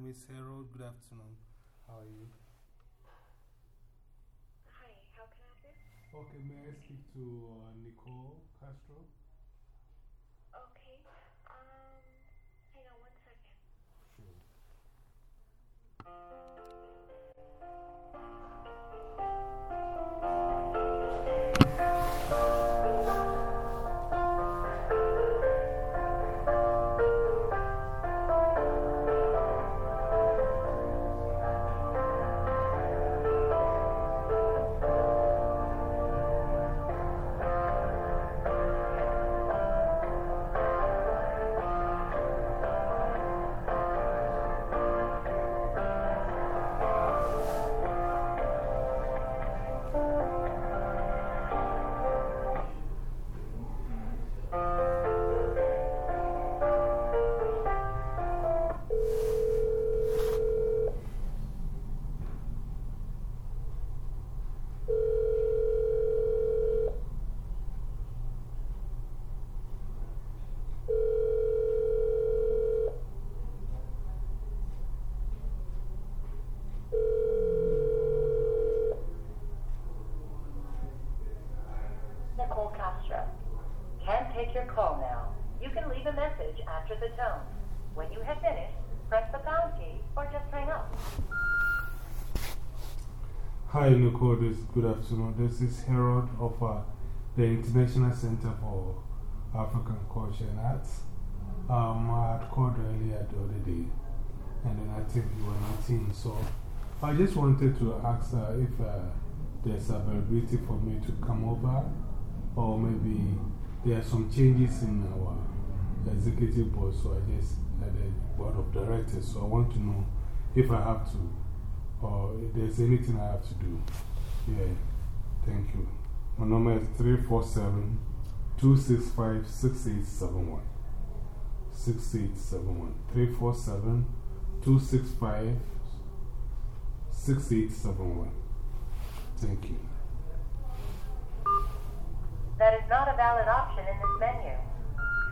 Miss Harold, good afternoon. How are you? Hi, how can I help you? Okay, may I speak to uh, Nicole Castro? Call now. You can leave a message after the tone. When you have finished, press the pound key or just hang up. Hi. This, good afternoon. This is Harold of uh, the International Center for African Culture and Arts. Um, I had called earlier the other day, and then I think you were not in. So I just wanted to ask uh, if uh, there's availability for me to come over, or maybe there are some changes in our executive board. So I just had a board of directors. So I want to know if I have to, or if there's anything I have to do. Yeah, thank you. My number is 347 265 6871. 6871. 347 265 6871. Thank you. That is not a valid option in this menu.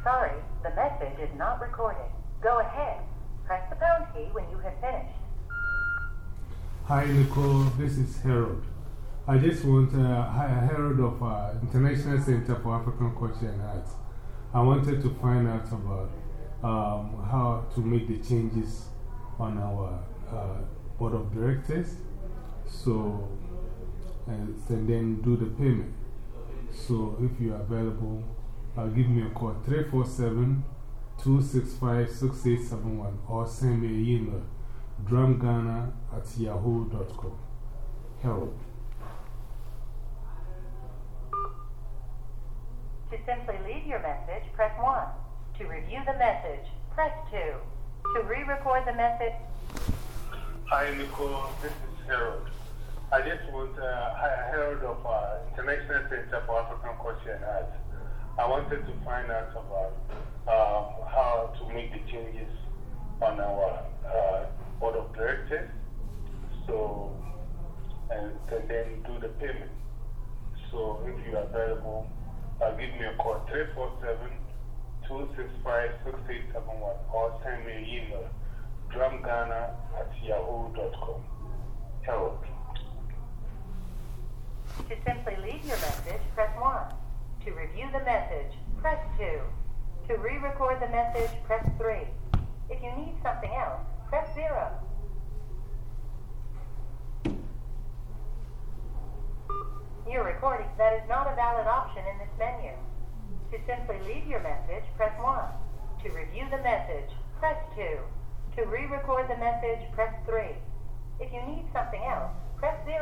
Sorry, the message is not recorded. Go ahead. Press the pound key when you have finished. Hi, Nicole. This is Harold. I just want uh, hi, Harold of uh, International Center for African Culture and Arts. I wanted to find out about um, how to make the changes on our uh, board of directors. So, and then do the payment. So, if you are available, uh, give me a call 347 265 6871 or send me an email drumghana at yahoo.com. Harold. To simply leave your message, press 1. To review the message, press 2. To re record the message, Hi, Nicole. This is Harold. I just want, uh, hi, Harold of uh, International Center for African Culture and Arts. I wanted to find out about um, how to make the changes on our uh, board of directors. So, and, and then do the payment. So, if you are available, uh, give me a call 347 265 6871 or me an email drumghana at yahoo.com. Harold. To simply leave your message, press 1. To review the message, press 2. To re record the message, press 3. If you need something else, press 0. Your recording, that is not a valid option in this menu. To simply leave your message, press 1. To review the message, press 2. To re record the message, press 3. If you need something else, press 0.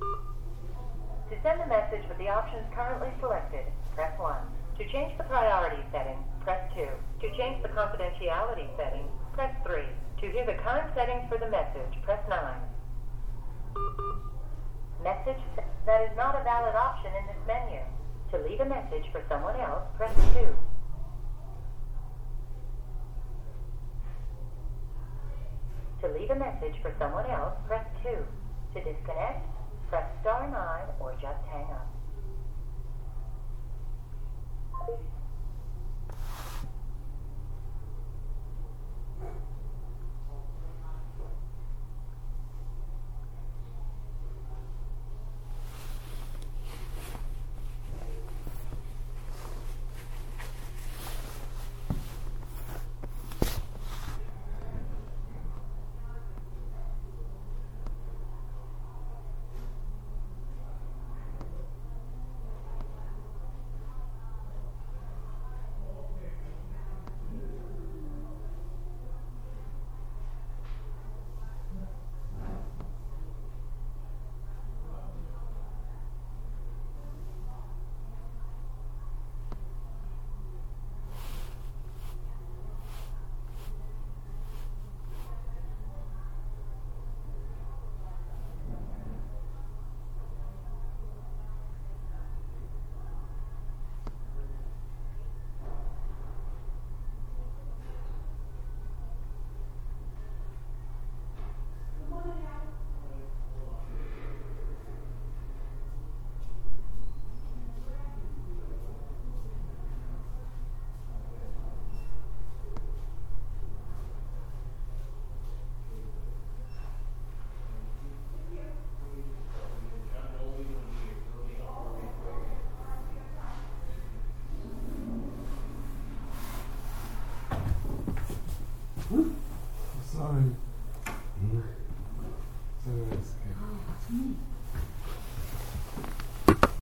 To send a message with the options currently selected, press 1. To change the priority setting, press 2. To change the confidentiality setting, press 3. To hear the current settings for the message, press 9. Message that is not a valid option in this menu. To leave a message for someone else, press 2. To leave a message for someone else, press 2. To disconnect, press star 9 or just hang up. Thank you.